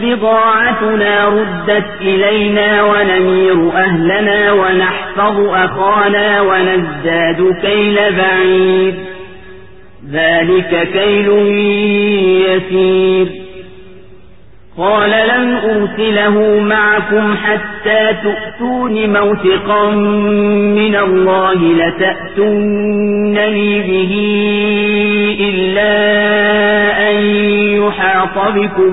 بضاعتنا ردت إلينا ونمير أهلنا ونحفظ أخانا ونزداد كيل بعيد ذلك كيل يسير. قال لن أرسله معكم حتى تؤتون موثقا من الله لتأتونني به إلا أن يحاط بكم.